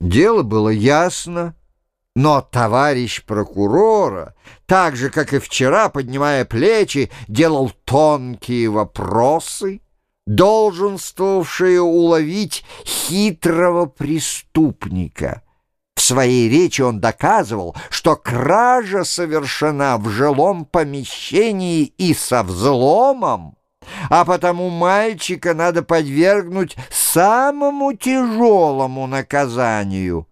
Дело было ясно, но товарищ прокурора, так же, как и вчера, поднимая плечи, делал тонкие вопросы, долженствовавшие уловить хитрого преступника. В своей речи он доказывал, что кража совершена в жилом помещении и со взломом, а потому мальчика надо подвергнуть самому тяжелому наказанию.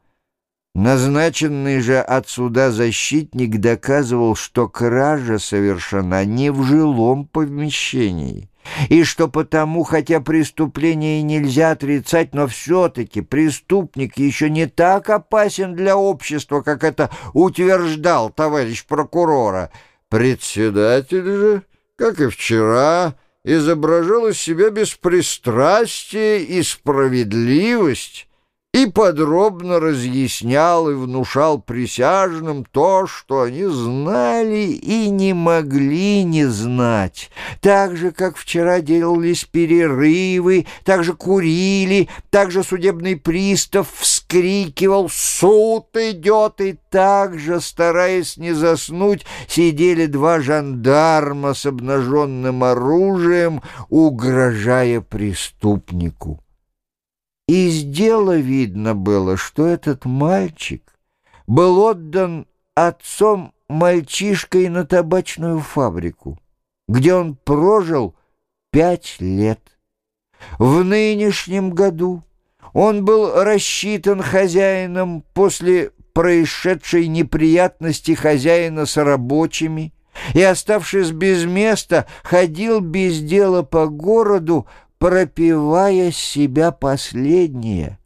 Назначенный же от суда защитник доказывал, что кража совершена не в жилом помещении, и что потому, хотя преступление нельзя отрицать, но все-таки преступник еще не так опасен для общества, как это утверждал товарищ прокурора. Председатель же, как и вчера, изображал из себя беспристрастие и справедливость и подробно разъяснял и внушал присяжным то, что они знали и не могли не знать. Так же, как вчера делались перерывы, так же курили, так же судебный пристав вскрикивал «Суд идет!» и так же, стараясь не заснуть, сидели два жандарма с обнаженным оружием, угрожая преступнику. Из дела видно было, что этот мальчик был отдан отцом мальчишкой на табачную фабрику, где он прожил пять лет. В нынешнем году он был рассчитан хозяином после происшедшей неприятности хозяина с рабочими, и, оставшись без места, ходил без дела по городу, пропивая себя последнее.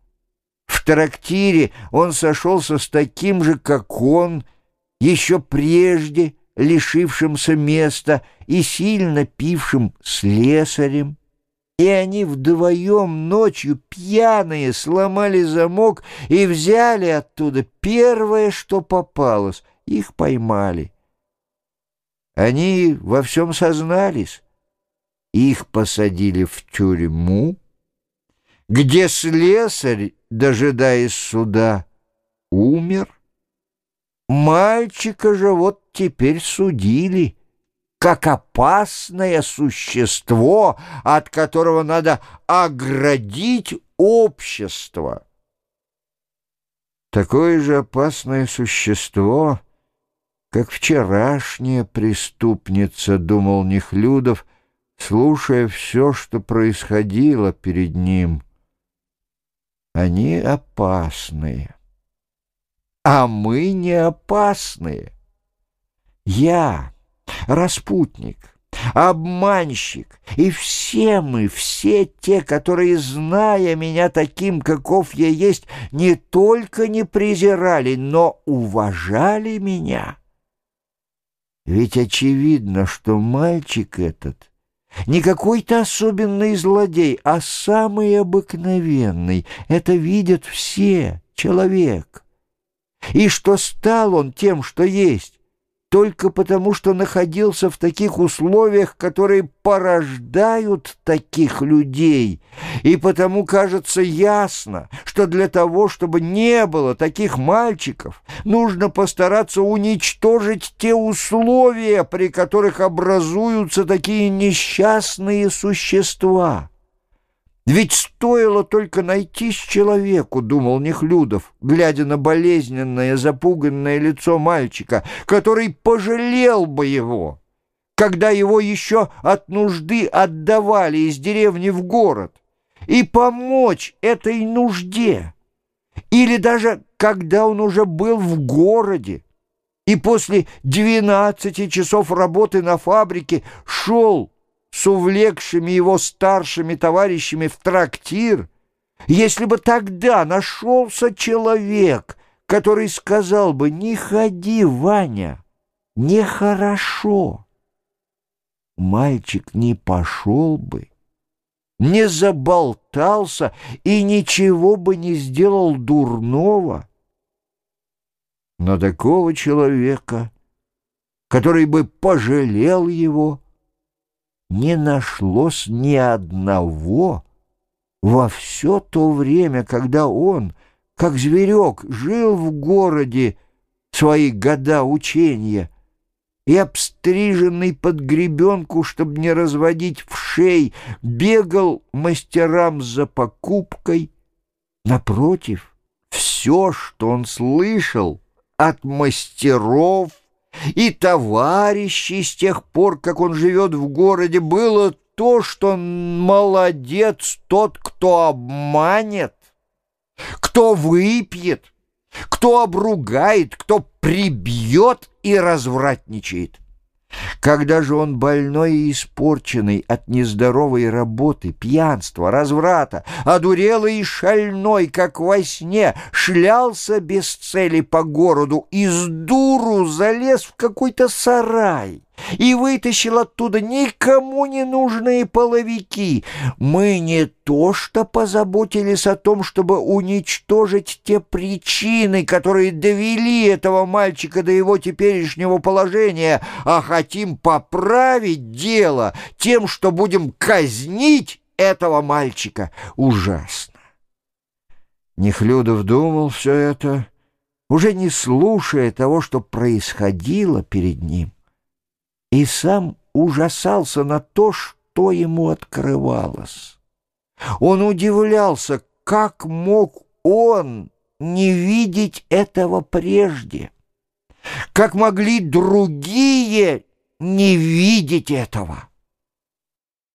В трактире он сошелся с таким же, как он, еще прежде лишившимся места и сильно пившим слесарем. И они вдвоем ночью пьяные сломали замок и взяли оттуда первое, что попалось. Их поймали. Они во всем сознались их посадили в тюрьму, где слесарь, дожидаясь суда, умер. Мальчика же вот теперь судили, как опасное существо, от которого надо оградить общество. Такое же опасное существо, как вчерашняя преступница, думал Нехлюдов, — слушая все, что происходило перед ним. Они опасные, а мы не опасные. Я, распутник, обманщик, и все мы, все те, которые, зная меня таким, каков я есть, не только не презирали, но уважали меня. Ведь очевидно, что мальчик этот — не какой-то особенный злодей, а самый обыкновенный. Это видят все, человек. И что стал он тем, что есть, только потому, что находился в таких условиях, которые порождают таких людей. И потому кажется ясно, что для того, чтобы не было таких мальчиков, нужно постараться уничтожить те условия, при которых образуются такие несчастные существа. Ведь стоило только найтись человеку, думал Нехлюдов, глядя на болезненное, запуганное лицо мальчика, который пожалел бы его, когда его еще от нужды отдавали из деревни в город, и помочь этой нужде, или даже когда он уже был в городе, и после двенадцати часов работы на фабрике шел с увлекшими его старшими товарищами в трактир, если бы тогда нашелся человек, который сказал бы «Не ходи, Ваня, нехорошо», мальчик не пошел бы, не заболтался и ничего бы не сделал дурного. Но такого человека, который бы пожалел его, не нашлось ни одного во все то время, когда он, как зверек, жил в городе свои года учения и, обстриженный под гребенку, чтобы не разводить в шей, бегал мастерам за покупкой. Напротив, все, что он слышал от мастеров и товарищей с тех пор, как он живет в городе, было то, что молодец тот, кто обманет, кто выпьет, кто обругает, кто прибьет и развратничает. Когда же он больной и испорченный от нездоровой работы, пьянства, разврата, одурелый и шальной, как во сне, шлялся без цели по городу и с дуру залез в какой-то сарай, и вытащил оттуда никому не нужные половики. Мы не то что позаботились о том, чтобы уничтожить те причины, которые довели этого мальчика до его теперешнего положения, а хотим поправить дело тем, что будем казнить этого мальчика. Ужасно. Нехлюдов думал все это, уже не слушая того, что происходило перед ним и сам ужасался на то, что ему открывалось. Он удивлялся, как мог он не видеть этого прежде, как могли другие не видеть этого.